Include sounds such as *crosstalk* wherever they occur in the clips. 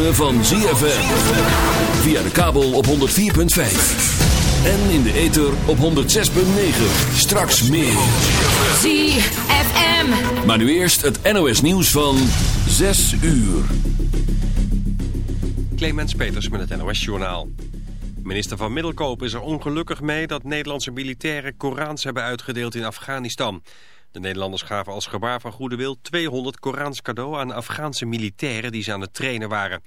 ritme van ZFM. Via de kabel op 104.5. En in de ether op 106.9. Straks meer. ZFM. Maar nu eerst het NOS nieuws van 6 uur. Clemens Peters met het NOS Journaal. Minister van Middelkoop is er ongelukkig mee dat Nederlandse militairen Korans hebben uitgedeeld in Afghanistan. De Nederlanders gaven als gebaar van goede wil 200 Korans cadeau aan Afghaanse militairen die ze aan het trainen waren.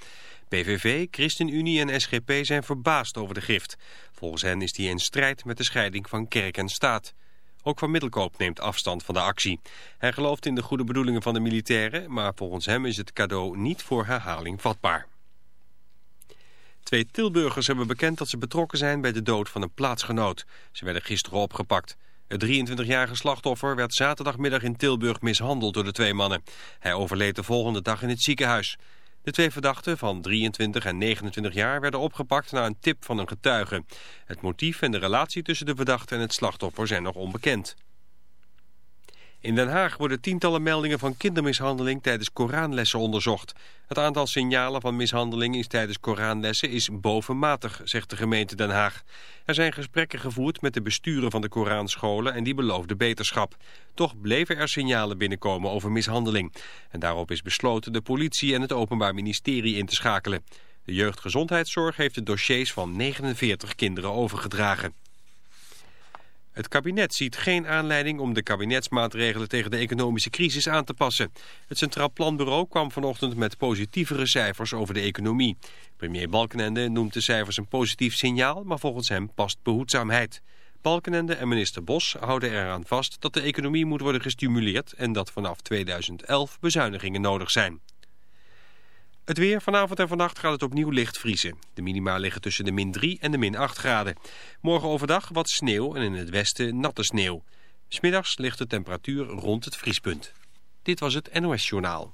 PVV, ChristenUnie en SGP zijn verbaasd over de gift. Volgens hen is die in strijd met de scheiding van kerk en staat. Ook Van Middelkoop neemt afstand van de actie. Hij gelooft in de goede bedoelingen van de militairen, maar volgens hem is het cadeau niet voor herhaling vatbaar. Twee Tilburgers hebben bekend dat ze betrokken zijn bij de dood van een plaatsgenoot. Ze werden gisteren opgepakt. Het 23-jarige slachtoffer werd zaterdagmiddag in Tilburg mishandeld door de twee mannen. Hij overleed de volgende dag in het ziekenhuis. De twee verdachten van 23 en 29 jaar werden opgepakt na een tip van een getuige. Het motief en de relatie tussen de verdachte en het slachtoffer zijn nog onbekend. In Den Haag worden tientallen meldingen van kindermishandeling tijdens Koranlessen onderzocht. Het aantal signalen van mishandeling is tijdens Koranlessen is bovenmatig, zegt de gemeente Den Haag. Er zijn gesprekken gevoerd met de besturen van de Koranscholen en die beloofden beterschap. Toch bleven er signalen binnenkomen over mishandeling. En daarop is besloten de politie en het Openbaar Ministerie in te schakelen. De jeugdgezondheidszorg heeft de dossiers van 49 kinderen overgedragen. Het kabinet ziet geen aanleiding om de kabinetsmaatregelen tegen de economische crisis aan te passen. Het Centraal Planbureau kwam vanochtend met positievere cijfers over de economie. Premier Balkenende noemt de cijfers een positief signaal, maar volgens hem past behoedzaamheid. Balkenende en minister Bos houden eraan vast dat de economie moet worden gestimuleerd en dat vanaf 2011 bezuinigingen nodig zijn. Het weer, vanavond en vannacht gaat het opnieuw licht vriezen. De minima liggen tussen de min 3 en de min 8 graden. Morgen overdag wat sneeuw en in het westen natte sneeuw. Smiddags ligt de temperatuur rond het vriespunt. Dit was het NOS Journaal.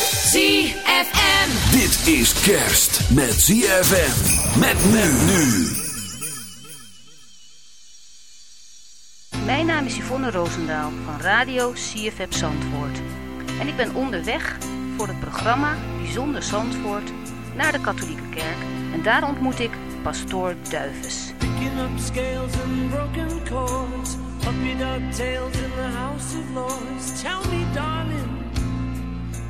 ZFM. Dit is kerst met ZFM. Met men nu. Mijn naam is Yvonne Roosendaal van Radio CFM Zandvoort. En ik ben onderweg voor het programma Bijzonder Zandvoort naar de katholieke kerk. En daar ontmoet ik pastoor Duives. Picking up scales and broken chords, puppy dog tails in the house of lords. Tell me, darling,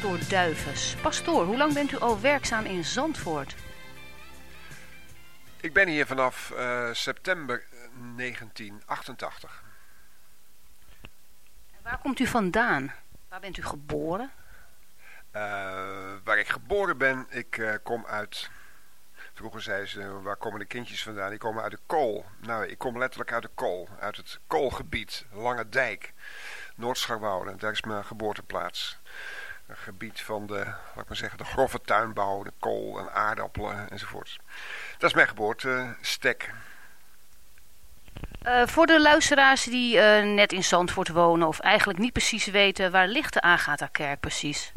pastoor Duivens. Pastoor, hoe lang bent u al werkzaam in Zandvoort? Ik ben hier vanaf uh, september 1988. En waar komt u vandaan? Waar bent u geboren? Uh, waar ik geboren ben, ik uh, kom uit... Vroeger zei ze, waar komen de kindjes vandaan? Die komen uit de kool. Nou, ik kom letterlijk uit de kool. Uit het koolgebied, Lange Dijk. Noordscharwoude, daar is mijn geboorteplaats. Een gebied van de, laat ik maar zeggen, de grove tuinbouw, de kool en aardappelen enzovoort. Dat is mijn geboortestek. Uh, voor de luisteraars die uh, net in Zandvoort wonen of eigenlijk niet precies weten, waar ligt de Agatha-kerk precies?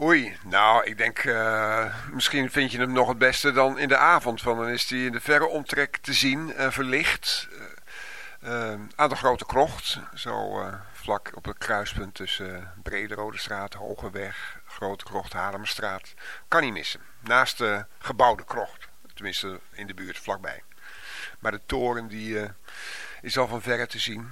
Oei, nou, ik denk, uh, misschien vind je hem nog het beste dan in de avond. Want dan is hij in de verre omtrek te zien en verlicht. aan de Grote Krocht, zo vlak op het kruispunt tussen Brederode straat, Hogeweg, Grote Krocht, Haarlemmerstraat. Kan niet missen. Naast de gebouwde krocht. Tenminste in de buurt vlakbij. Maar de toren die uh, is al van verre te zien.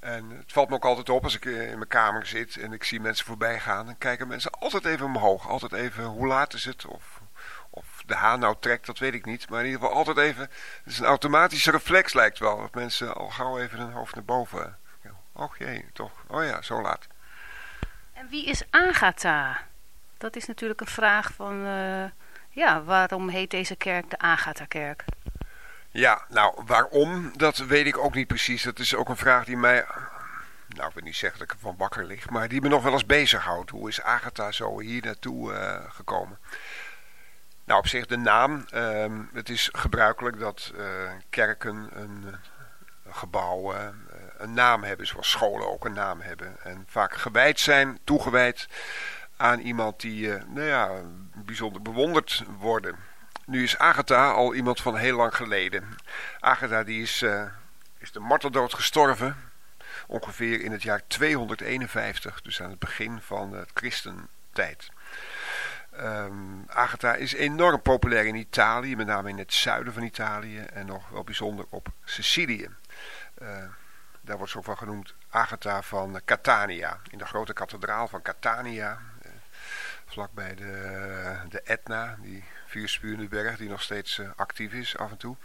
En het valt me ook altijd op als ik in mijn kamer zit en ik zie mensen voorbij gaan. Dan kijken mensen altijd even omhoog. Altijd even hoe laat is het of, of de haan nou trekt, dat weet ik niet. Maar in ieder geval altijd even, het is een automatische reflex lijkt wel. Dat mensen al gauw even hun hoofd naar boven. Och jee, toch. Oh ja, zo laat. En wie is Agatha? Dat is natuurlijk een vraag van, uh, ja, waarom heet deze kerk de Agatha-kerk? Ja, nou, waarom, dat weet ik ook niet precies. Dat is ook een vraag die mij, nou, ik wil niet zeggen dat ik ervan wakker lig, maar die me nog wel eens bezighoudt. Hoe is Agatha zo hier naartoe uh, gekomen? Nou, op zich de naam. Uh, het is gebruikelijk dat uh, kerken een, een gebouw een naam hebben, zoals scholen ook een naam hebben. En vaak gewijd zijn, toegewijd aan iemand die, uh, nou ja, bijzonder bewonderd worden. Nu is Agatha al iemand van heel lang geleden. Agatha die is, uh, is de marteldood gestorven, ongeveer in het jaar 251, dus aan het begin van het christentijd. Um, Agatha is enorm populair in Italië, met name in het zuiden van Italië en nog wel bijzonder op Sicilië. Uh, daar wordt ze ook genoemd Agatha van Catania. In de grote kathedraal van Catania. Eh, vlakbij de, de Etna, die vuurspurende berg die nog steeds uh, actief is af en toe.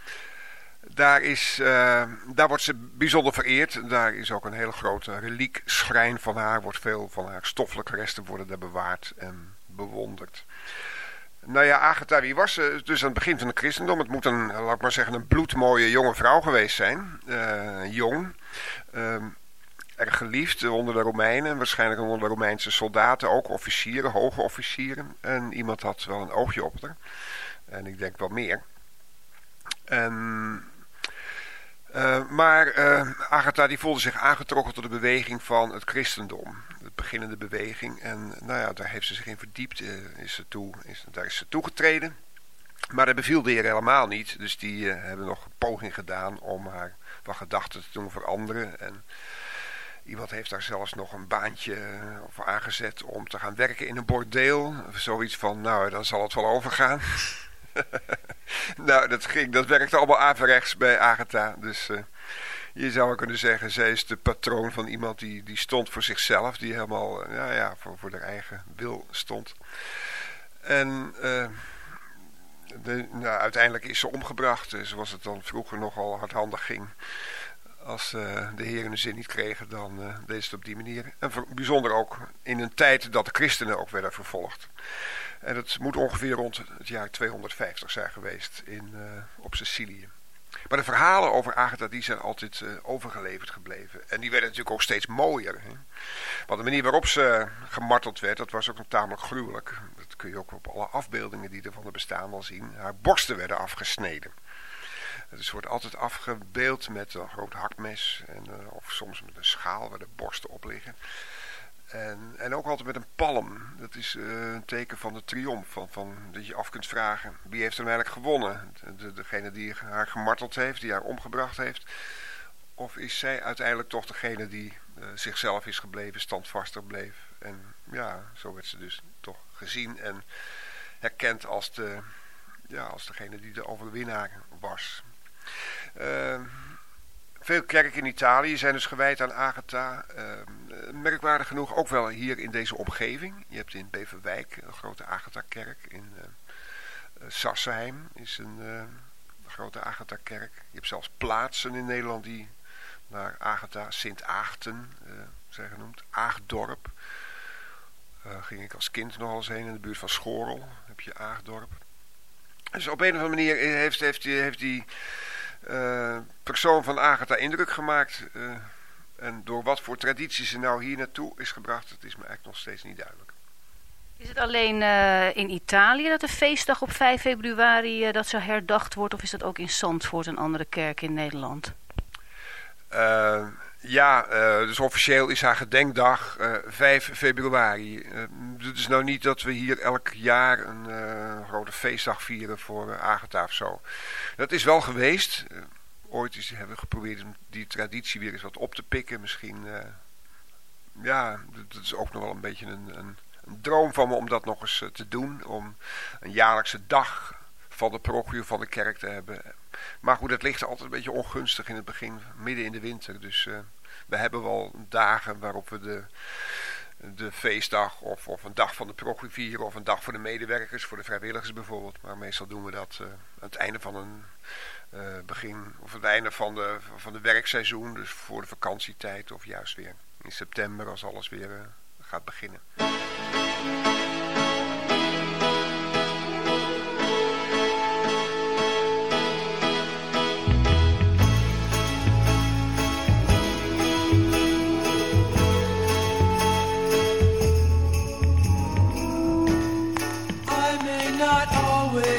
Daar, is, uh, daar wordt ze bijzonder vereerd. Daar is ook een hele grote reliekschrijn van haar. Wordt veel van haar stoffelijke resten worden daar bewaard en bewonderd. Nou ja, Agatha, wie was ze? Dus aan het begin van het christendom. Het moet een, laat ik maar zeggen, een bloedmooie jonge vrouw geweest zijn. Uh, jong. Um, erg geliefd onder de Romeinen. Waarschijnlijk onder de Romeinse soldaten. Ook officieren, hoge officieren. En iemand had wel een oogje op haar. En ik denk wel meer. Uh, maar Agatha die voelde zich aangetrokken tot de beweging van het christendom. De beginnende beweging. En nou ja, daar heeft ze zich in verdiept. Uh, is ze toe, is, daar is ze toegetreden. Maar dat beviel de heer helemaal niet. Dus die hebben nog poging gedaan om haar van gedachten te doen veranderen. En iemand heeft daar zelfs nog een baantje voor aangezet om te gaan werken in een bordeel. Zoiets van, nou, dan zal het wel overgaan. *laughs* nou, dat, ging, dat werkte allemaal averechts bij Agatha. Dus je zou kunnen zeggen, zij is de patroon van iemand die, die stond voor zichzelf. Die helemaal, uh, ja, voor, voor haar eigen wil stond. En... De, nou, uiteindelijk is ze omgebracht, zoals het dan vroeger nogal hardhandig ging. Als uh, de heren de zin niet kregen, dan deed ze het op die manier. En bijzonder ook in een tijd dat de christenen ook werden vervolgd. En het moet ongeveer rond het jaar 250 zijn geweest in, op Sicilië. Maar de verhalen over Agatha die zijn altijd uh, overgeleverd gebleven. En die werden natuurlijk ook steeds mooier. Hè? Want de manier waarop ze gemarteld werd, dat was ook een tamelijk gruwelijk. Dat kun je ook op alle afbeeldingen die er van bestaan wel zien. Haar borsten werden afgesneden. Dus wordt altijd afgebeeld met een groot hakmes. En, uh, of soms met een schaal waar de borsten op liggen. En, en ook altijd met een palm. Dat is uh, een teken van de triomf. Van, van, dat je af kunt vragen, wie heeft er eigenlijk gewonnen? De, degene die haar gemarteld heeft, die haar omgebracht heeft. Of is zij uiteindelijk toch degene die uh, zichzelf is gebleven, standvastig bleef. En ja, zo werd ze dus toch gezien en herkend als, de, ja, als degene die de overwinnaar was. Uh, Veel kerken in Italië zijn dus gewijd aan Agatha. Uh, merkwaardig genoeg ook wel hier in deze omgeving. Je hebt in Beverwijk een grote Agatha-kerk. In uh, Sassenheim is een uh, grote Agatha-kerk. Je hebt zelfs plaatsen in Nederland die naar Agatha, Sint-Aagten zijn genoemd. Aagdorp. ging ik als kind nog eens heen in de buurt van Schorel. Heb je Aagdorp. Dus op een of andere manier heeft, heeft, heeft die uh, persoon van Agatha indruk gemaakt. Uh, en door wat voor traditie ze nou hier naartoe is gebracht, dat is me eigenlijk nog steeds niet duidelijk. Is het alleen uh, in Italië dat de feestdag op 5 februari dat zo herdacht wordt? Of is dat ook in Zandvoort, een andere kerk in Nederland? Ja, dus officieel is haar gedenkdag 5 februari. het is nou niet dat we hier elk jaar een grote feestdag vieren voor Agatha of zo. Dat is wel geweest. Uh, ooit is, hebben we geprobeerd om die traditie weer eens wat op te pikken. Misschien, uh, ja, dat is ook nog wel een beetje een, een, een droom van me om dat nog eens uh, te doen. Om een jaarlijkse dag van de parochie van de kerk te hebben. Maar goed, het ligt altijd een beetje ongunstig in het begin, midden in de winter. Dus we hebben wel dagen waarop we de de feestdag of, of een dag van de vieren of een dag voor de medewerkers, voor de vrijwilligers bijvoorbeeld. Maar meestal doen we dat uh, aan het einde van een uh, begin of het einde van de, van de werkseizoen, dus voor de vakantietijd of juist weer in september als alles weer gaat beginnen.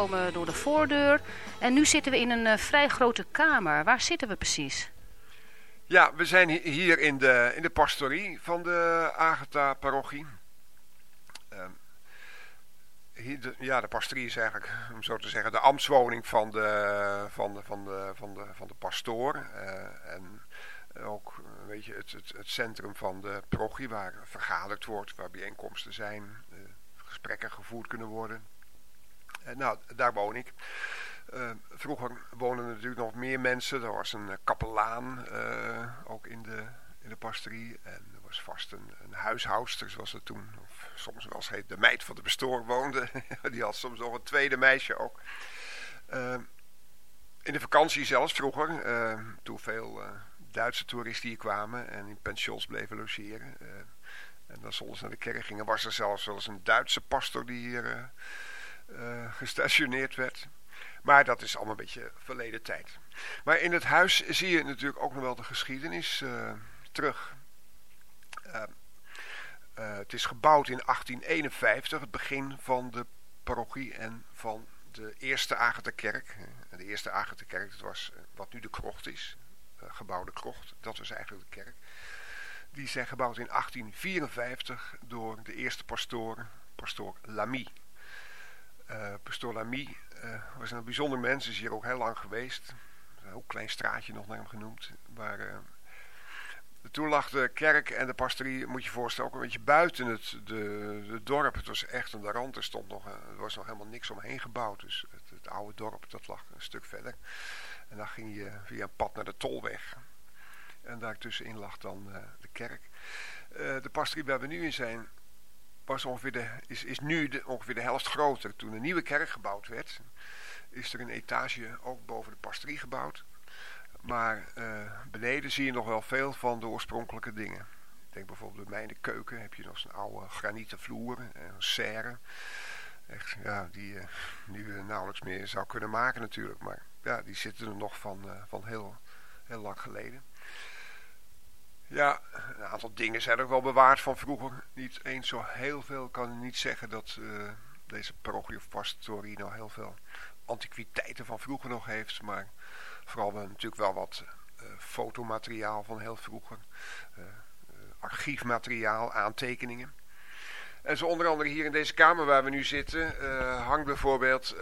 binnengekomen door de voordeur en nu zitten we in een eh, vrij grote kamer. Waar zitten we precies? Ja, we zijn hi- hier in de, in de pastorie van de Agatha-parochie. Ehm, ja, de pastorie is eigenlijk, om zo te zeggen, de ambtswoning van de, van de, van de, van de, van de pastoor. Eh, en ook weet je, het, het, het centrum van de parochie waar vergaderd wordt, waar bijeenkomsten zijn, eh, gesprekken gevoerd kunnen worden. Eh, nou, daar woon ik. Eh, vroeger woonden er natuurlijk nog meer mensen. Er was een eh, kapelaan, ook in de, in de pastorie. En er was vast een, een huishoudster, zoals het toen, of soms wel heet, de meid van de bestoor woonde. *laughs* Die had soms nog een tweede meisje ook. In de vakantie zelfs vroeger, toen veel Duitse toeristen hier kwamen en in pensions bleven logeren. en dan soms naar de kerk gingen, was er zelfs wel eens een Duitse pastor die hier gestationeerd werd. Maar dat is allemaal een beetje verleden tijd. Maar in het huis zie je natuurlijk ook nog wel de geschiedenis uh, terug. Uh, uh, het is gebouwd in 1851, het begin van de parochie en van de eerste Agatha-kerk. De eerste Agatha-kerk, dat was wat nu de krocht is, gebouwde krocht, dat was eigenlijk de kerk. Die zijn gebouwd in 1854 door de eerste pastoor, pastoor Lamy. Uh, pastoor Lamy uh, was een bijzonder mens, is hier ook heel lang geweest. Een heel klein straatje nog naar hem genoemd. Waar, uh, toen lag de kerk en de pastorie, moet je voorstellen, ook een beetje buiten het de, dorp. Het was echt aan de rand, er, stond nog, er was nog helemaal niks omheen gebouwd. Dus het, het, oude dorp, dat lag een stuk verder. En dan ging je via een pad naar de Tolweg. En daartussenin lag dan de kerk. de pastorie waar we nu in zijn, was ongeveer de, is, is nu de, ongeveer de helft groter. Toen een nieuwe kerk gebouwd werd, is er een etage ook boven de pastorie gebouwd. Maar uh, beneden zie je nog wel veel van de oorspronkelijke dingen. Ik denk bijvoorbeeld bij mij in de keuken heb je nog zo'n oude granieten vloer, een serre. Echt, ja, die je uh, nu nauwelijks meer zou kunnen maken natuurlijk. Maar ja, die zitten er nog van, van heel, heel lang geleden. Ja, een aantal dingen zijn ook wel bewaard van vroeger. Niet eens zo heel veel. Ik kan niet zeggen dat uh, deze parochie of pastorie nou heel veel antiquiteiten van vroeger nog heeft. Maar vooral we natuurlijk wel wat uh, fotomateriaal van heel vroeger. Uh, archiefmateriaal, aantekeningen. En zo onder andere hier in deze kamer waar we nu zitten hangt bijvoorbeeld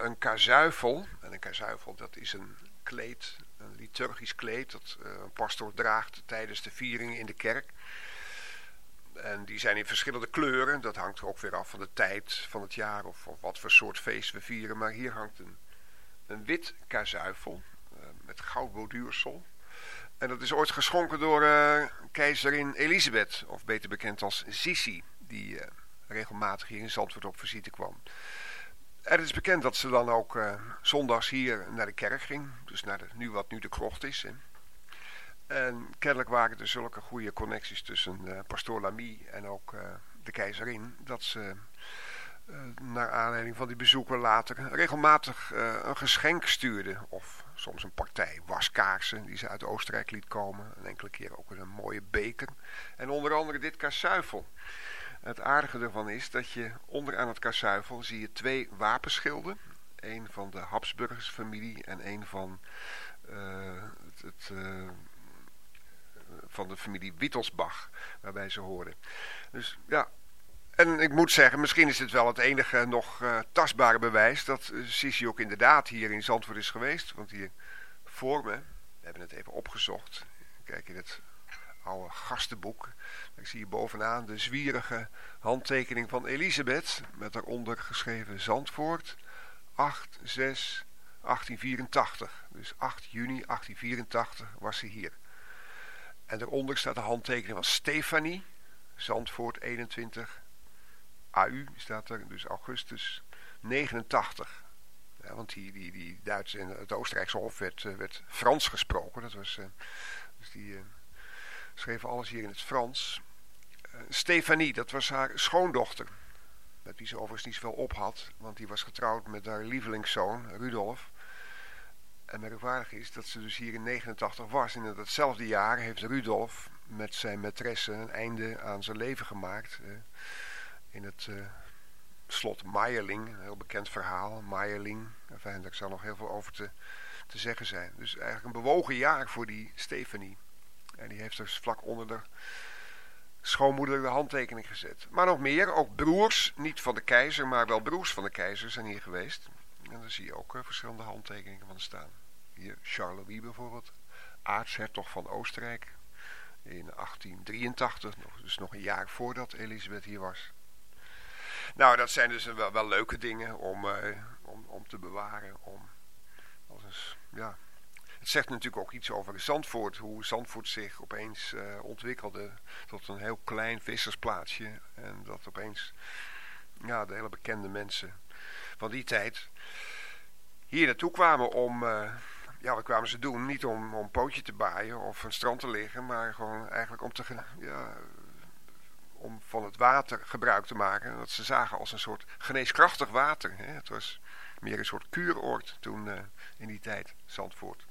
een kazuifel. En een kazuifel dat is een kleed, een liturgisch kleed dat uh, een pastor draagt tijdens de vieringen in de kerk. En die zijn in verschillende kleuren. Dat hangt ook weer af van de tijd van het jaar of, of wat voor soort feest we vieren. Maar hier hangt een, een wit kazuifel uh, met goudborduursel. En dat is ooit geschonken door uh, keizerin Elisabeth, of beter bekend als Sissi, die regelmatig hier in Zandvoort op visite kwam. Het is bekend dat ze dan ook uh, zondags hier naar de kerk ging. Dus naar de, nu wat nu de krocht is. Hè. En kennelijk waren er zulke goede connecties tussen uh, pastoor Lamy en ook uh, de keizerin. Dat ze naar aanleiding van die bezoeken later regelmatig een geschenk stuurde. Of soms een partij waskaarsen die ze uit Oostenrijk liet komen. Een enkele keer ook een mooie beker. En onder andere dit kasuifel. Het aardige ervan is dat je onderaan het kasuivel zie je twee wapenschilden. Eén van de Habsburgers familie en één van, uh, het, uh, van de familie Wittelsbach, waarbij ze hoorden. Dus ja, en ik moet zeggen, misschien is dit wel het enige nog uh, tastbare bewijs dat Sisi ook inderdaad hier in Zandvoort is geweest. Want hier voor me, we hebben het even opgezocht, kijk in het oude gastenboek. Ik zie hier bovenaan de zwierige handtekening van Elisabeth. Met daaronder geschreven Zandvoort. 8, 6, 1884. Dus 8 juni 1884 was ze hier. En daaronder staat de handtekening van Stefanie. Zandvoort 21. AU staat er. Dus augustus 89. Ja, want die, die, die Duitse en het Oostenrijkse hof werd, werd Frans gesproken. Dat was, uh, dus die... Schreven alles hier in het Frans. Uh, Stefanie, dat was haar schoondochter. Met wie ze overigens niet zoveel op had. Want die was getrouwd met haar lievelingszoon, Rudolf. En merkwaardig is dat ze dus hier in 89 was. En in datzelfde jaar heeft Rudolf met zijn maîtresse een einde aan zijn leven gemaakt. In het uh, slot Meierling, een heel bekend verhaal. Meierling, enfin, daar zal nog heel veel over te, te zeggen zijn. Dus eigenlijk een bewogen jaar voor die Stefanie. En die heeft dus vlak onder de schoonmoeder de handtekening gezet. Maar nog meer, ook broers, niet van de keizer, maar wel broers van de keizer zijn hier geweest. En daar zie je ook uh, verschillende handtekeningen van staan. Hier Charles bijvoorbeeld, aartshertog van Oostenrijk. In 1883, dus nog een jaar voordat Elisabeth hier was. Nou, dat zijn dus wel, wel leuke dingen om, uh, om, om te bewaren. Om, als een, ja, het zegt natuurlijk ook iets over Zandvoort. Hoe Zandvoort zich opeens eh, ontwikkelde tot een heel klein vissersplaatsje. En dat opeens ja, de hele bekende mensen van die tijd hier naartoe kwamen om... eh, ja, wat kwamen ze doen? Niet om, om een pootje te baaien of een strand te liggen, maar gewoon eigenlijk om, te, ja, om van het water gebruik te maken. En dat ze zagen als een soort geneeskrachtig water. Hè? Het was meer een soort kuuroord toen eh, in die tijd, Zandvoort.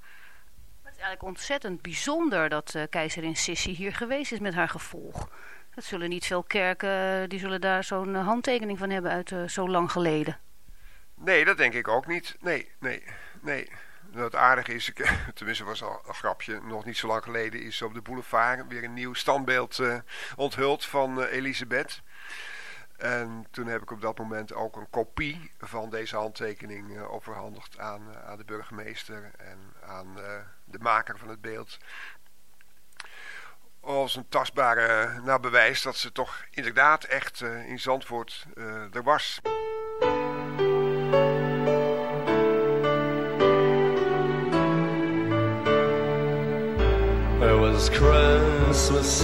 Eigenlijk ontzettend bijzonder dat eh, keizerin Sissi hier geweest is met haar gevolg. Dat zullen niet veel kerken, eh, die zullen daar zo'n eh, handtekening van hebben uit zo lang geleden. Nee, dat denk ik ook niet. Nee, nee, nee. Het aardige is, *laughs* tenminste was al een grapje, nog niet zo lang geleden is op de boulevard weer een nieuw standbeeld onthuld van Elisabeth. En toen heb ik op dat moment ook een kopie van deze handtekening eh, overhandigd aan, eh, aan de burgemeester en aan eh, de maker van het beeld. Als een tastbare nou, bewijs dat ze toch inderdaad echt in Zandvoort er was. Was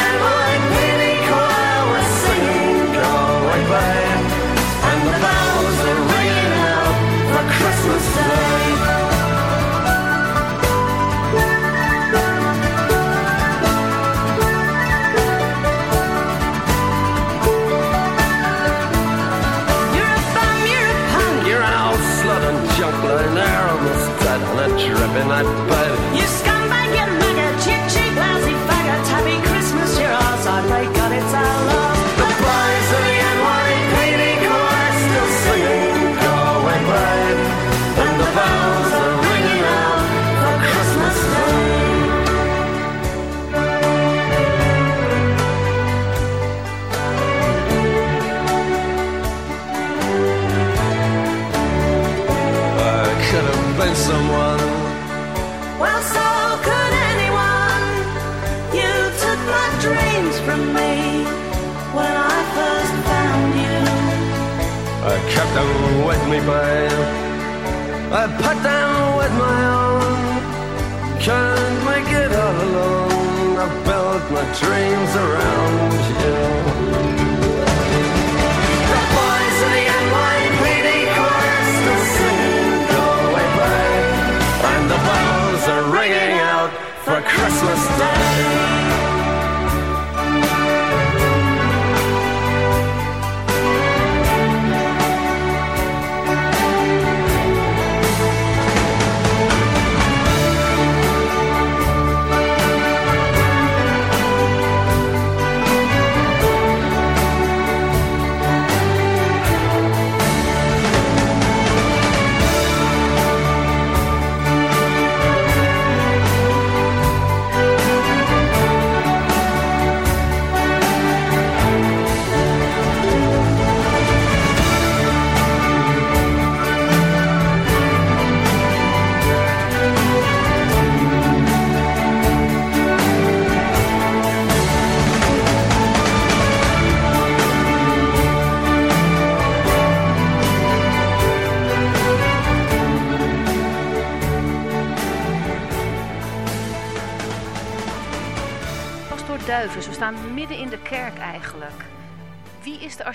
with me, babe. I put them with my own. Can't make it all alone. I built my dreams around you.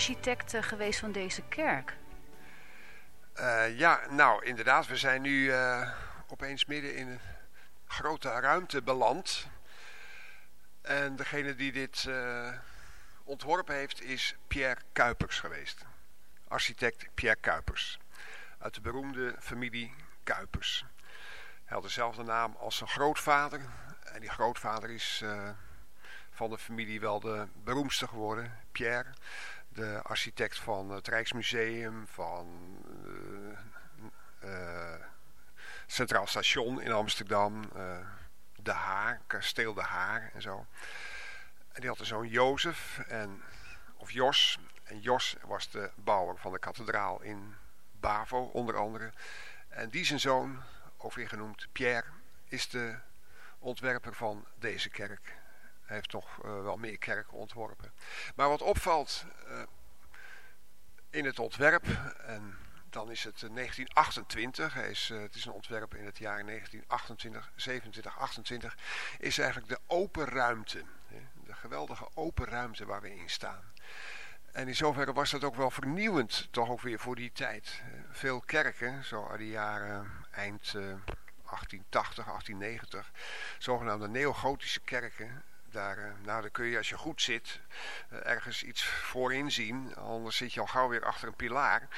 Architect eh, geweest van deze kerk? Eh, ja, nou inderdaad, we zijn nu eh, opeens midden in een grote ruimte beland. En degene die dit ontworpen heeft is Pierre Kuipers geweest. Architect Pierre Kuipers. Uit de beroemde familie Kuipers. Hij had dezelfde naam als zijn grootvader. En die grootvader is van de familie wel de beroemdste geworden. Pierre, de architect van het Rijksmuseum, van uh, Centraal Station in Amsterdam, De Haar, Kasteel De Haar en zo. En die had een zoon Jozef, en, of Jos. En Jos was de bouwer van de kathedraal in Bavo, onder andere. En die zijn zoon, ook weer genoemd Pierre, is de ontwerper van deze kerk. Hij heeft toch uh, wel meer kerken ontworpen. Maar wat opvalt uh, in het ontwerp, en dan is het 1928, hij is, het is een ontwerp in het jaar 1928, 27, 28, is eigenlijk de open ruimte. De geweldige open ruimte waar we in staan. En in zoverre was dat ook wel vernieuwend, toch ook weer voor die tijd. Veel kerken, zo uit de jaren eind 1880, 1890, zogenaamde neogotische kerken, daar, nou, daar kun je als je goed zit ergens iets voorin zien. Anders zit je al gauw weer achter een pilaar.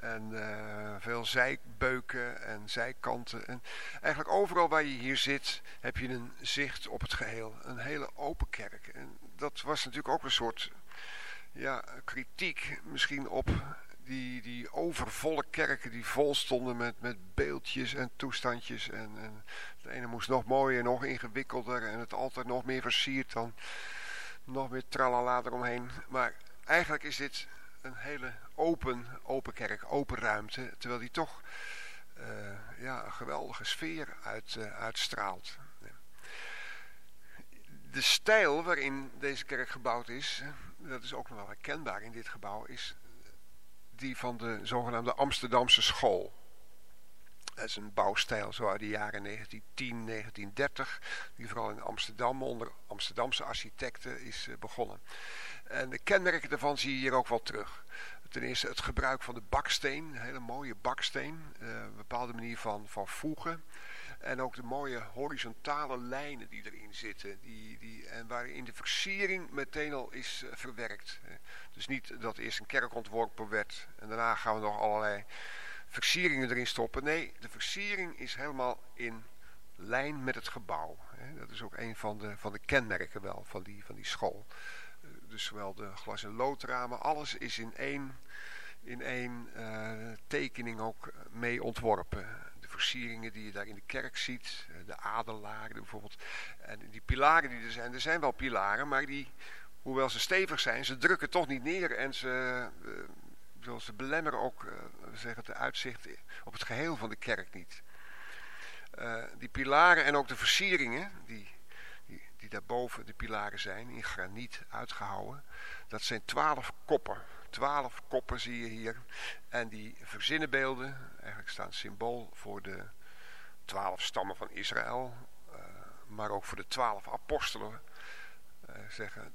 En uh, veel zijbeuken en zijkanten. En eigenlijk overal waar je hier zit heb je een zicht op het geheel. Een hele open kerk. En dat was natuurlijk ook een soort ja, kritiek misschien op die, die overvolle kerken die vol stonden met, met beeldjes en toestandjes. En, en de ene moest nog mooier, nog ingewikkelder en het altijd nog meer versierd dan nog meer tralala eromheen. Maar eigenlijk is dit een hele open, open kerk, open ruimte, terwijl die toch uh, ja, een geweldige sfeer uit, uh, uitstraalt. De stijl waarin deze kerk gebouwd is, dat is ook nog wel herkenbaar in dit gebouw, is die van de zogenaamde Amsterdamse school. Dat is een bouwstijl zo uit de jaren 1910, 1930, die vooral in Amsterdam onder Amsterdamse architecten is uh, begonnen. En de kenmerken daarvan zie je hier ook wel terug. Ten eerste het gebruik van de baksteen, een hele mooie baksteen, uh, een bepaalde manier van, van voegen. En ook de mooie horizontale lijnen die erin zitten. Die, die, en waarin de versiering meteen al is uh, verwerkt. Dus niet dat eerst een kerk ontworpen werd en daarna gaan we nog allerlei versieringen erin stoppen. Nee, de versiering is helemaal in lijn met het gebouw. Dat is ook een van de, van de kenmerken wel van die, van die school. Dus zowel de glas- en loodramen, alles is in één, in één uh, tekening ook mee ontworpen de versieringen die je daar in de kerk ziet. De adelaren bijvoorbeeld. En die pilaren die er zijn. Er zijn wel pilaren, maar die, hoewel ze stevig zijn, ze drukken toch niet neer. En ze, ze belemmeren ook uh, zeggen, het uitzicht op het geheel van de kerk niet. Uh, die pilaren en ook de versieringen, die, die, die daarboven de pilaren zijn, in graniet uitgehouwen. Dat zijn twaalf koppen. Twaalf koppen zie je hier. En die verzinnenbeelden, eigenlijk staan symbool voor de twaalf stammen van Israël. Uh, maar ook voor de twaalf apostelen. Zeggen,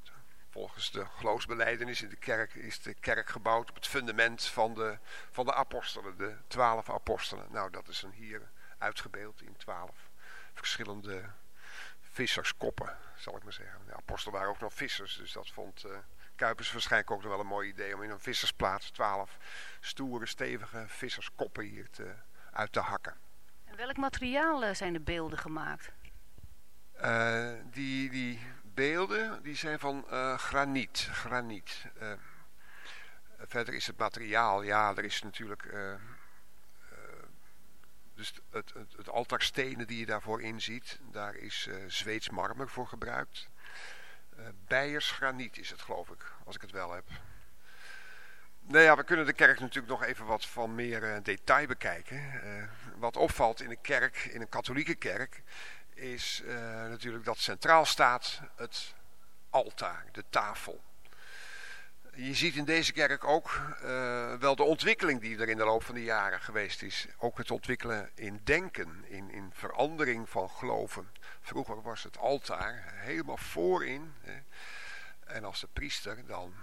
volgens de geloofsbeleidenis in de kerk is de kerk gebouwd op het fundament van de, van de apostelen. De twaalf apostelen. Nou, dat is dan hier uitgebeeld in twaalf verschillende visserskoppen, zal ik maar zeggen. De apostelen waren ook nog vissers, dus dat vond... Uh, Kuipers waarschijnlijk ook nog wel een mooi idee om in een vissersplaats twaalf stoere, stevige visserskoppen hier te, uit te hakken. En welk materiaal zijn de beelden gemaakt? Uh, die, die beelden die zijn van uh, graniet. graniet. Uh, verder is het materiaal, ja, er is natuurlijk dus het, het, het altaarstenen die je daarvoor inziet, daar is Zweeds marmer voor gebruikt. Beiers graniet is het geloof ik, als ik het wel heb. Nou ja, we kunnen de kerk natuurlijk nog even wat van meer detail bekijken. Wat opvalt in een kerk, in een katholieke kerk, is natuurlijk dat centraal staat het altaar, de tafel. Je ziet in deze kerk ook eh, wel de ontwikkeling die er in de loop van de jaren geweest is. Ook het ontwikkelen in denken, in, in verandering van geloven. Vroeger was het altaar helemaal voorin. Hè. En als de priester dan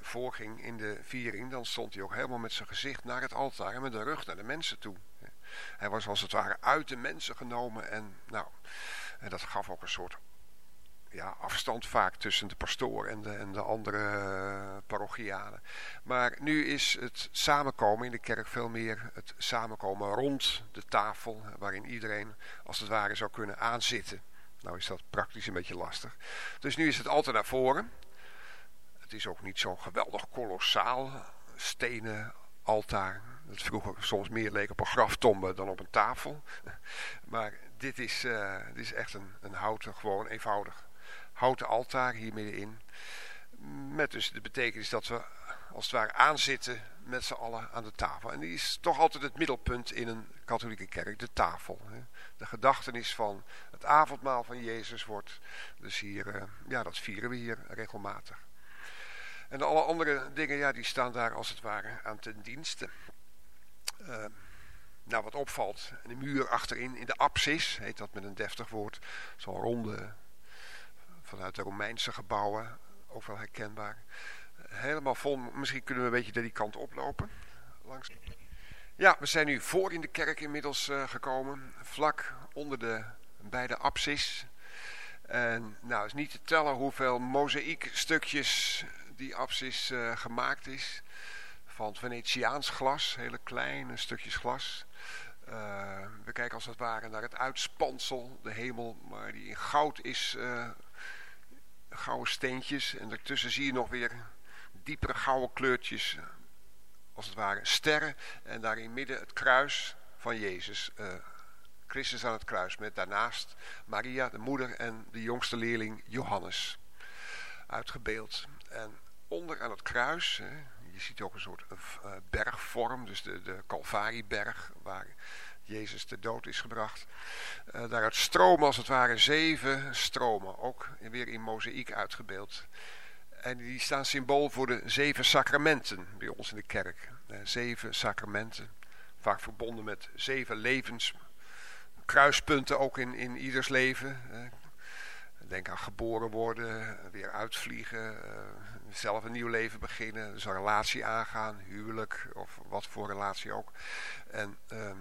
voorging in de viering, dan stond hij ook helemaal met zijn gezicht naar het altaar en met de rug naar de mensen toe. Hij was als het ware uit de mensen genomen en nou, en dat gaf ook een soort ja, afstand vaak tussen de pastoor en de, en de andere uh, parochianen. Maar nu is het samenkomen in de kerk veel meer het samenkomen rond de tafel, waarin iedereen als het ware zou kunnen aanzitten. Nou is dat praktisch een beetje lastig. Dus nu is het altijd naar voren. Het is ook niet zo'n geweldig kolossaal stenen altaar. Dat vroeger soms meer leek op een graftombe dan op een tafel. *laughs* Maar dit is, uh, dit is echt een, een houten, gewoon eenvoudig houten altaar hier middenin. Met dus de betekenis dat we als het ware aanzitten met z'n allen aan de tafel. En die is toch altijd het middelpunt in een katholieke kerk, de tafel. De gedachtenis van het avondmaal van Jezus wordt dus hier, uh, ja dat vieren we hier regelmatig. En alle andere dingen, ja die staan daar als het ware aan ten dienste. Uh, nou wat opvalt, de muur achterin in de apsis, heet dat met een deftig woord, zo'n ronde vanuit de Romeinse gebouwen, ook wel herkenbaar. Helemaal vol, misschien kunnen we een beetje die kant oplopen. Langs. Ja, we zijn nu voor in de kerk inmiddels uh, gekomen, vlak onder de beide apsis. En nou, is niet te tellen hoeveel mozaïekstukjes die apsis uh, gemaakt is. Van Venetiaans glas, hele kleine stukjes glas. Uh, we kijken als het ware naar het uitspansel, de hemel, maar die in goud is uh, gouden steentjes. En daartussen zie je nog weer diepere gouden kleurtjes. Als het ware sterren. En daar in midden het kruis van Jezus. Uh, Christus aan het kruis. Met daarnaast Maria, de moeder en de jongste leerling Johannes. Uitgebeeld. En onder aan het kruis. Je ziet ook een soort uh, bergvorm. Dus de, de Calvarieberg. Waar Jezus ter dood is gebracht. Uh, daaruit stromen als het ware zeven stromen, ook weer in mozaïek uitgebeeld. En die staan symbool voor de zeven sacramenten bij ons in de kerk. Zeven sacramenten, vaak verbonden met zeven levens, kruispunten ook in, in ieders leven. Denk aan geboren worden, weer uitvliegen, zelf een nieuw leven beginnen, dus een relatie aangaan, huwelijk of wat voor relatie ook. En ehm,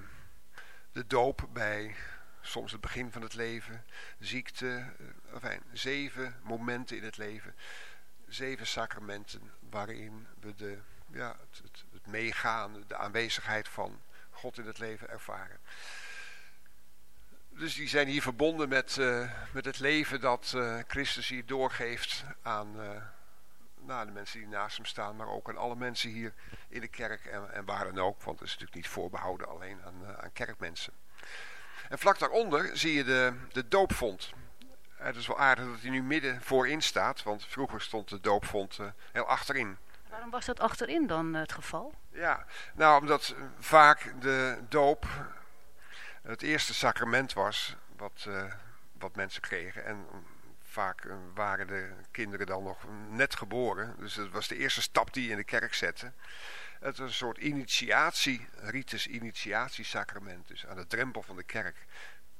de doop bij soms het begin van het leven, ziekte, enfin, zeven momenten in het leven, zeven sacramenten waarin we de, ja, het meegaan, de aanwezigheid van God in het leven ervaren. Dus die zijn hier verbonden met, uh, met het leven dat uh, Christus hier doorgeeft aan uh, nou, de mensen die naast hem staan, maar ook aan alle mensen hier in de kerk en, en waar dan ook. Want het is natuurlijk niet voorbehouden alleen aan, aan kerkmensen. En vlak daaronder zie je de, de doopvond. Het is wel aardig dat hij nu midden voorin staat, want vroeger stond de doopvond heel achterin. Waarom was dat achterin dan het geval? Ja, nou omdat vaak de doop het eerste sacrament was wat, uh, wat mensen kregen. En vaak waren de kinderen dan nog net geboren. Dus dat was de eerste stap die je in de kerk zette. Het was een soort initiatie, ritus initiatiesacrament. Dus aan de drempel van de kerk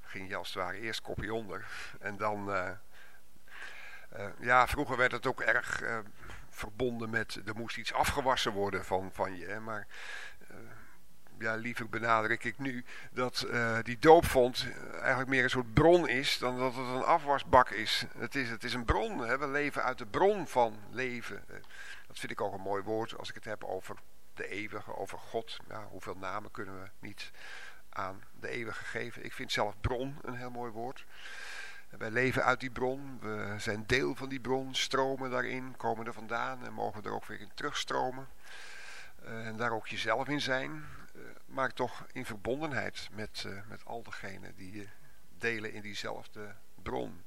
ging je als het ware eerst kopje onder. En dan, uh, ja, vroeger werd het ook erg verbonden met, er moest iets afgewassen worden van, van je. Maar ja, liever benadruk ik nu dat uh, die doopvond eigenlijk meer een soort bron is dan dat het een afwasbak is. Het is, het is een bron. Hè? We leven uit de bron van leven. Dat vind ik ook een mooi woord als ik het heb over de eeuwige, over God. Hoeveel namen kunnen we niet aan de eeuwige geven. Ik vind zelf bron een heel mooi woord. Wij leven uit die bron, we zijn deel van die bron, stromen daarin, komen er vandaan en mogen er ook weer in terugstromen. Uh, en daar ook jezelf in zijn, maar toch in verbondenheid met, uh, met al degenen die delen in diezelfde bron.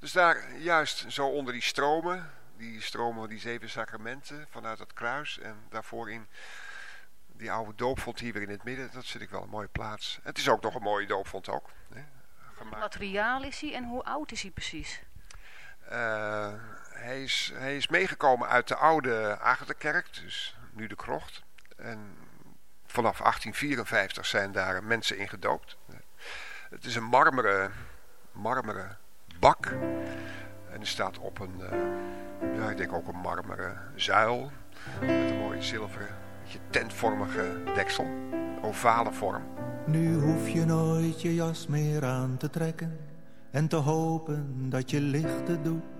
Dus daar juist zo onder die stromen, die stromen die zeven sacramenten vanuit het kruis en daarvoor in die oude doopvond hier weer in het midden, dat zit ik wel een mooie plaats. Het is ook nog een mooie doopvond ook. Hè, Wat materiaal is hij en hoe oud is hij precies? Eh, hij, is, hij is meegekomen uit de oude Agatha-kerk, dus nu de krocht. En vanaf 1854 zijn daar mensen in gedoopt. Het is een marmeren, marmeren bak. En er staat op een, uh, ja, ik denk ook een marmeren zuil. Met een mooie zilveren, beetje tentvormige deksel. Ovale vorm. Nu hoef je nooit je jas meer aan te trekken. En te hopen dat je lichten doet.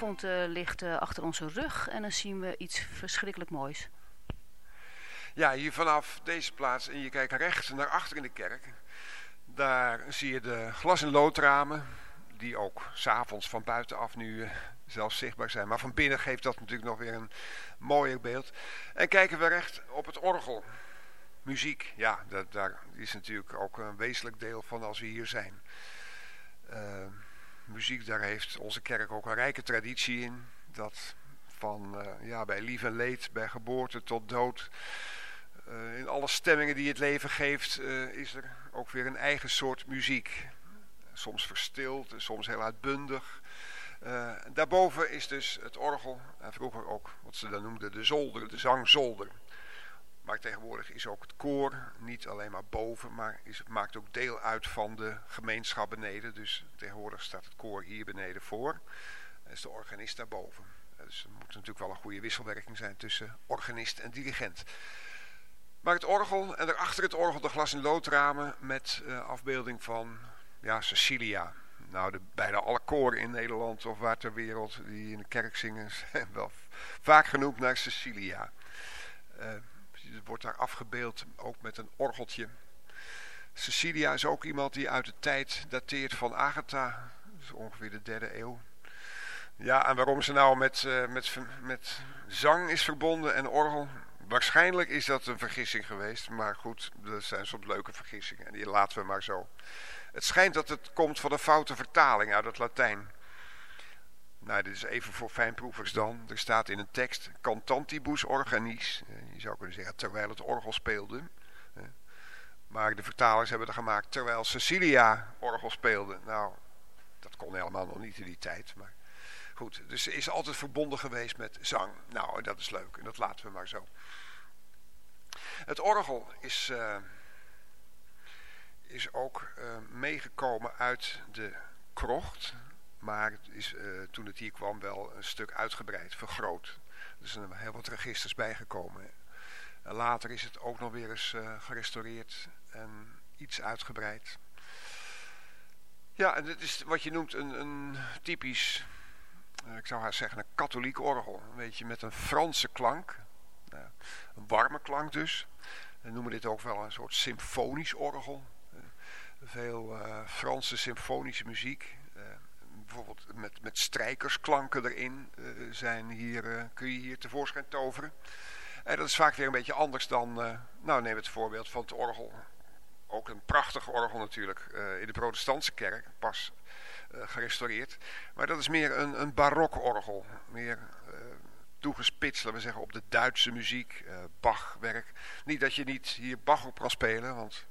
doopvond eh, ligt eh, achter onze rug en dan zien we iets verschrikkelijk moois. Ja, hier vanaf deze plaats en je kijkt rechts naar achter in de kerk. Daar zie je de glas- en loodramen. die ook s'avonds van buitenaf nu uh, zelfs zichtbaar zijn. Maar van binnen geeft dat natuurlijk nog weer een mooier beeld. En kijken we recht op het orgel. Muziek, ja, dat, daar is natuurlijk ook een wezenlijk deel van als we hier zijn. Uh, muziek, daar heeft onze kerk ook een rijke traditie in. Dat van uh, ja, bij lief en leed, bij geboorte tot dood. Uh, in alle stemmingen die het leven geeft, uh, is er ook weer een eigen soort muziek. Soms verstild, soms heel uitbundig. daarboven is dus het orgel, en vroeger ook wat ze dan noemden de zolder, de zangzolder. Maar tegenwoordig is ook het koor niet alleen maar boven, maar is, maakt ook deel uit van de gemeenschap beneden. Dus tegenwoordig staat het koor hier beneden voor. En is de organist daarboven. Dus er moet natuurlijk wel een goede wisselwerking zijn tussen organist en dirigent. Maar het orgel en daarachter het orgel de glas- en loodramen met uh, afbeelding van ja, Cecilia. Nou, de, bijna alle koren in Nederland of waar ter wereld die in de kerk zingen *laughs* zijn wel vaak genoemd naar Cecilia. Uh, wordt daar afgebeeld, ook met een orgeltje. Cecilia is ook iemand die uit de tijd dateert van Agatha. Dus ongeveer de derde eeuw. Ja, en waarom ze nou met, uh, met, met zang is verbonden en orgel... Waarschijnlijk is dat een vergissing geweest. Maar goed, dat zijn soms leuke vergissingen. En die laten we maar zo. Het schijnt dat het komt van een foute vertaling uit het Latijn. Nou, dit is even voor fijnproevers dan. Er staat in een tekst... Cantantibus organis. Je zou kunnen zeggen terwijl het orgel speelde. Maar de vertalers hebben er gemaakt... terwijl Cecilia orgel speelde. Nou, dat kon helemaal nog niet in die tijd. Maar goed, dus ze is altijd verbonden geweest met zang. Nou, dat is leuk. En dat laten we maar zo. Het orgel is... Uh, is ook meegekomen uit de krocht maar het is uh, toen het hier kwam wel een stuk uitgebreid, vergroot. Er zijn heel wat registers bijgekomen. En later is het ook nog weer eens uh, gerestaureerd en iets uitgebreid. Ja, en dit is wat je noemt een, een typisch, uh, ik zou haar zeggen, een katholiek orgel. Een beetje met een Franse klank. een warme klank dus. We noemen dit ook wel een soort symfonisch orgel. veel Franse symfonische muziek bijvoorbeeld met, met strijkersklanken erin uh, zijn hier, uh, kun je hier tevoorschijn toveren. En dat is vaak weer een beetje anders dan, uh, nou neem het voorbeeld van het orgel. Ook een prachtig orgel natuurlijk in de protestantse kerk, pas gerestaureerd. Maar dat is meer een, een barokorgel, meer toegespitst, laten we zeggen, op de Duitse muziek, Bachwerk. Niet dat je niet hier Bach op kan spelen, want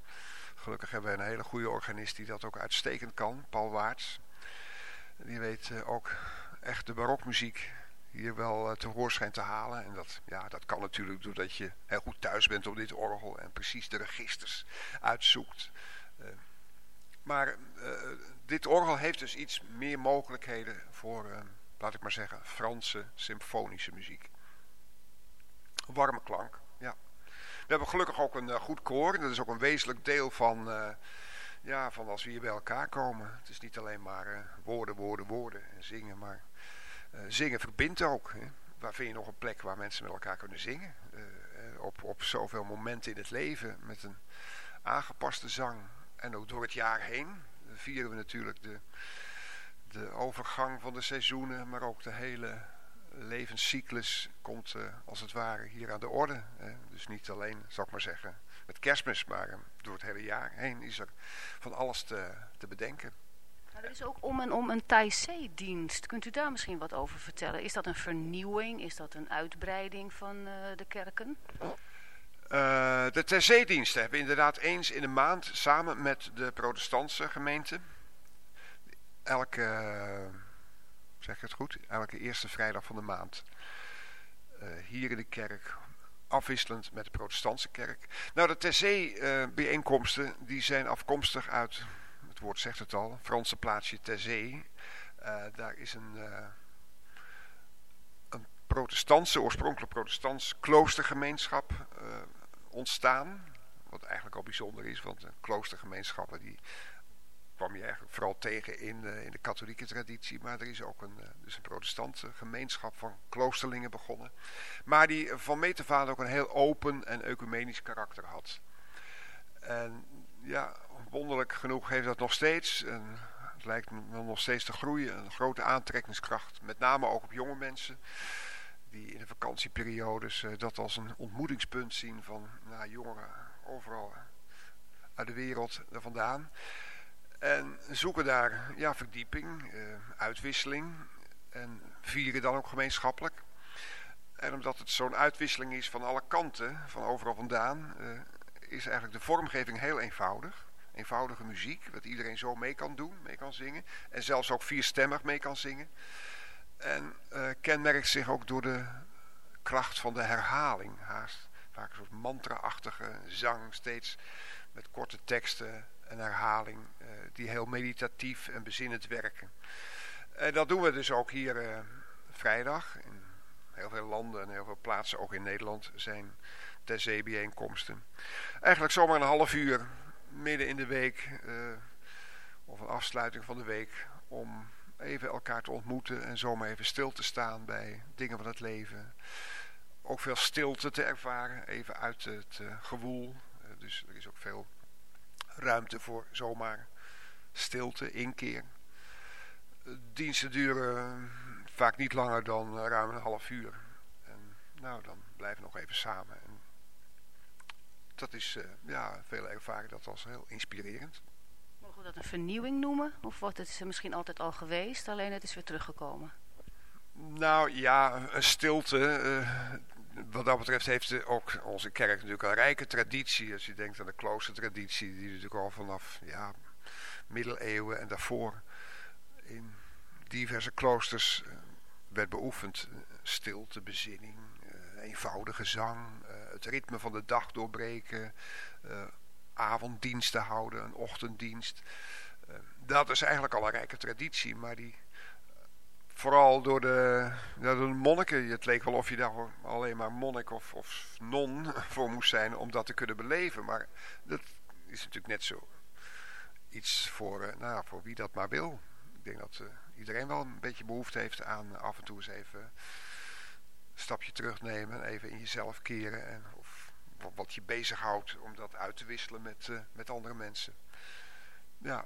gelukkig hebben we een hele goede organist die dat ook uitstekend kan, Paul Waarts. Die weet uh, ook echt de barokmuziek hier wel uh, te hoorschijn te halen. En dat, ja, dat kan natuurlijk doordat je heel goed thuis bent op dit orgel en precies de registers uitzoekt. Uh, maar dit orgel heeft dus iets meer mogelijkheden voor, laat ik maar zeggen, Franse symfonische muziek. Warme klank, ja. We hebben gelukkig ook een goed koor. Dat is ook een wezenlijk deel van ja, van als we hier bij elkaar komen. Het is niet alleen maar uh, woorden, woorden, woorden en zingen, maar uh, zingen verbindt ook. Hè. Waar vind je nog een plek waar mensen met elkaar kunnen zingen? Uh, op, op zoveel momenten in het leven met een aangepaste zang. En ook door het jaar heen vieren we natuurlijk de, de overgang van de seizoenen, maar ook de hele levenscyclus komt als het ware hier aan de orde. Hè. Dus niet alleen, zal ik maar zeggen, met kerstmis, maar door het hele jaar heen is er van alles te, te bedenken. Nou, er is ook om en om een Thaisee-dienst. Kunt u daar misschien wat over vertellen? Is dat een vernieuwing? Is dat een uitbreiding van uh, de kerken? Uh, de Thaisee-diensten hebben inderdaad eens in de maand samen met de protestantse gemeente... elke, zeg ik het goed, elke eerste vrijdag van de maand... Uh, hier in de kerk afwisselend met de protestantse kerk. Nou, de Terzee-bijeenkomsten uh, die zijn afkomstig uit, het woord zegt het al, Franse plaatsje Terzee. Uh, daar is een, uh, een protestantse, oorspronkelijk protestants kloostergemeenschap ontstaan. Wat eigenlijk al bijzonder is, want kloostergemeenschappen die kwam je eigenlijk vooral tegen in, uh, in de katholieke traditie. Maar er is ook een, uh, dus een protestantse gemeenschap van kloosterlingen begonnen. Maar die van meet af ook een heel open en ecumenisch karakter had. En ja, wonderlijk genoeg heeft dat nog steeds. En het lijkt me nog steeds te groeien. Een grote aantrekkingskracht. Met name ook op jonge mensen. Die in de vakantieperiodes eh, dat als een ontmoetingspunt zien van nou, jongeren overal uit de wereld er vandaan. En zoeken daar ja, verdieping, eh, uitwisseling. En vieren dan ook gemeenschappelijk. En omdat het zo'n uitwisseling is van alle kanten, van overal vandaan, eh, is eigenlijk de vormgeving heel eenvoudig. Eenvoudige muziek, wat iedereen zo mee kan doen, mee kan zingen. En zelfs ook vierstemmig mee kan zingen. En uh, kenmerkt zich ook door de kracht van de herhaling. Haast vaak een soort mantra-achtige zang, steeds met korte teksten en herhaling, uh, die heel meditatief en bezinnend werken. En dat doen we dus ook hier uh, vrijdag. In heel veel landen en heel veel plaatsen, ook in Nederland, zijn ter zee bijeenkomsten. Eigenlijk zomaar een half uur midden in de week of een afsluiting van de week om even elkaar te ontmoeten en zomaar even stil te staan bij dingen van het leven. Ook veel stilte te ervaren, even uit het gewoel. Dus er is ook veel ruimte voor zomaar stilte, inkeer. Diensten duren vaak niet langer dan ruim een half uur. En nou, dan blijven we nog even samen. En dat is, ja, veel ervaren dat als heel inspirerend. Mogen we dat een vernieuwing noemen? Of wordt het misschien altijd al geweest, alleen het is weer teruggekomen? Nou ja, een stilte. Uh, wat dat betreft heeft ook onze kerk natuurlijk een rijke traditie. Als je denkt aan de kloostertraditie, die natuurlijk al vanaf ja, middeleeuwen en daarvoor in diverse kloosters uh, werd beoefend. Stilte, bezinning, uh, eenvoudige zang, het ritme van de dag doorbreken avonddiensten houden, een ochtenddienst. Dat is eigenlijk al een rijke traditie, maar die vooral door de, door de monniken, het leek wel of je daar alleen maar monnik of, of non *laughs* voor moest zijn om dat te kunnen beleven. Maar dat is natuurlijk net zo iets voor, uh, nou, voor wie dat maar wil. Ik denk dat uh, iedereen wel een beetje behoefte heeft aan af en toe eens even een stapje terugnemen, even in jezelf keren en wat je bezighoudt om dat uit te wisselen met, uh, met andere mensen. Ja.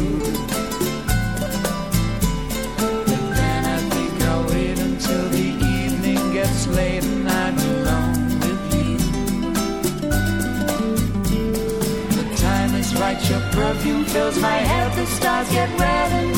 Perfume fills my head, the stars get red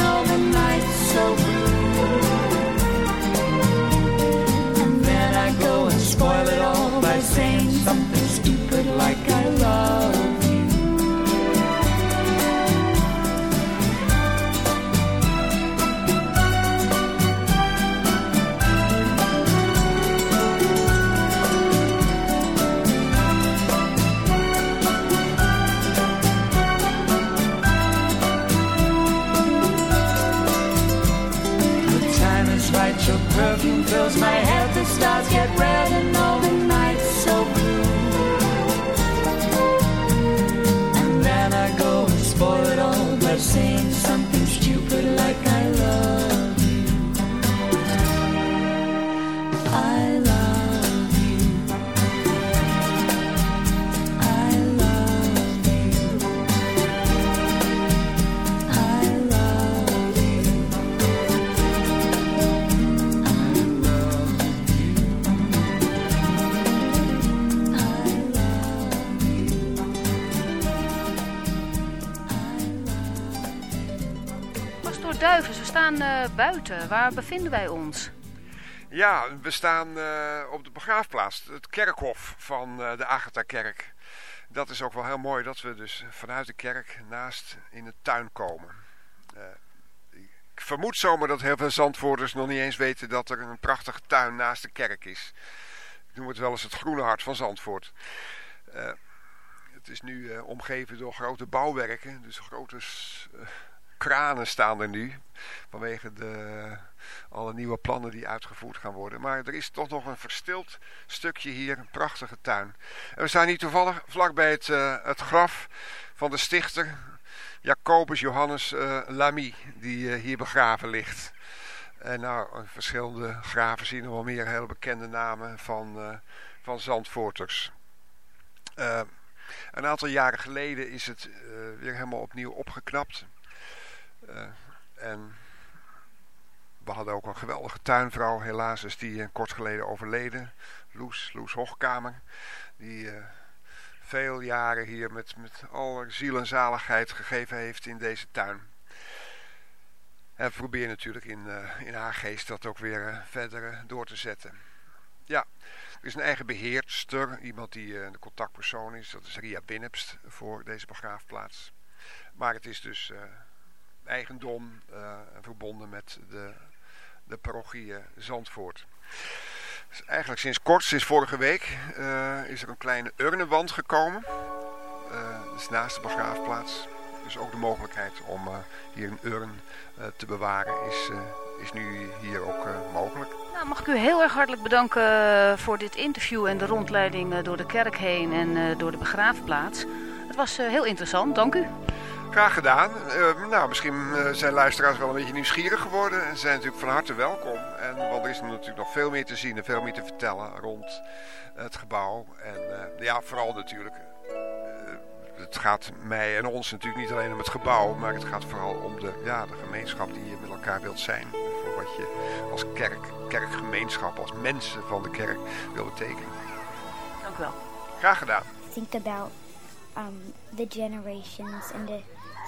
head, the eh, buiten. Waar bevinden wij ons? Ja, we staan eh, op de begraafplaats, het kerkhof van eh, de Agatha-kerk. Dat is ook wel heel mooi dat we dus vanuit de kerk naast in de tuin komen. Ik vermoed zomaar dat heel veel Zandvoorters nog niet eens weten dat er een prachtige tuin naast de kerk is. Ik noem het wel eens het groene hart van Zandvoort. Het is nu omgeven door grote bouwwerken, dus grote kranen staan er nu. Vanwege de, alle nieuwe plannen die uitgevoerd gaan worden. Maar er is toch nog een verstild stukje hier, een prachtige tuin. En we staan hier toevallig vlakbij het, eh, het graf van de stichter Jacobus Johannes eh, Lamy, die eh, hier begraven ligt. En nou, verschillende graven zien we wel meer hele bekende namen van, van Zandvoorters. Een aantal jaren geleden is het weer helemaal opnieuw opgeknapt. Eh, en we hadden ook een geweldige tuinvrouw, helaas is die eh, kort geleden overleden. Loes, Loes Hochkamer. Die eh, veel jaren hier met, met al ziel en zaligheid gegeven heeft in deze tuin. En we proberen natuurlijk in, in haar geest dat ook weer verder door te zetten. Ja, er is een eigen beheerster, iemand die de contactpersoon is. Dat is Ria Binnepst voor deze begraafplaats. Maar het is dus eigendom eh, verbonden met de, de parochie eh, Zandvoort. Dus eigenlijk sinds kort, sinds vorige week, eh, is er een kleine urnenwand gekomen. Dus naast de begraafplaats. Dus ook de mogelijkheid om hier een urn te bewaren is, is nu hier ook mogelijk. Nou, mag ik u heel erg hartelijk bedanken voor dit interview en de rondleiding door de kerk heen en door de begraafplaats. Het was heel interessant, dank u. Graag gedaan. Eh, nou, misschien eh, zijn luisteraars wel een beetje nieuwsgierig geworden. En zijn natuurlijk van harte welkom. En, want er is natuurlijk nog veel meer te zien en veel meer te vertellen rond het gebouw. En eh, ja, vooral natuurlijk. eh, het gaat mij en ons natuurlijk niet alleen om het gebouw. Maar het gaat vooral om de, ja, de gemeenschap die je met elkaar wilt zijn. Voor wat je als kerk, kerkgemeenschap, als mensen van de kerk wil betekenen. Dank u wel. Graag gedaan. think about um, the generations and to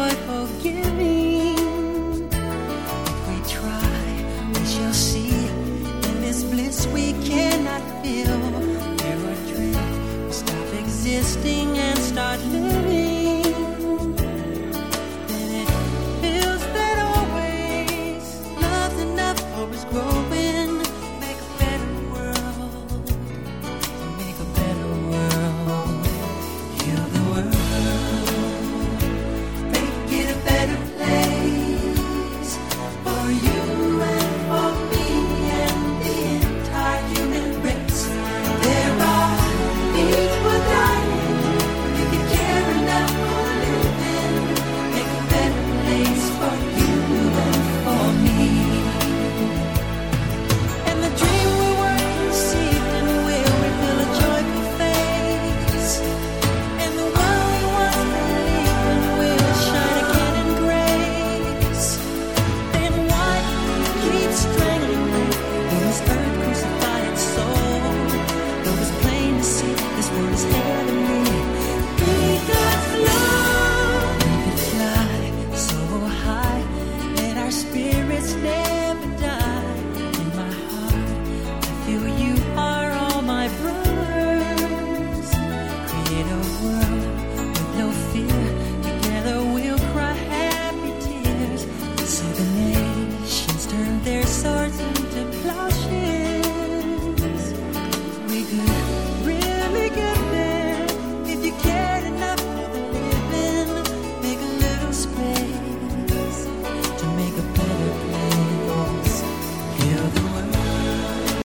joy, forgive me.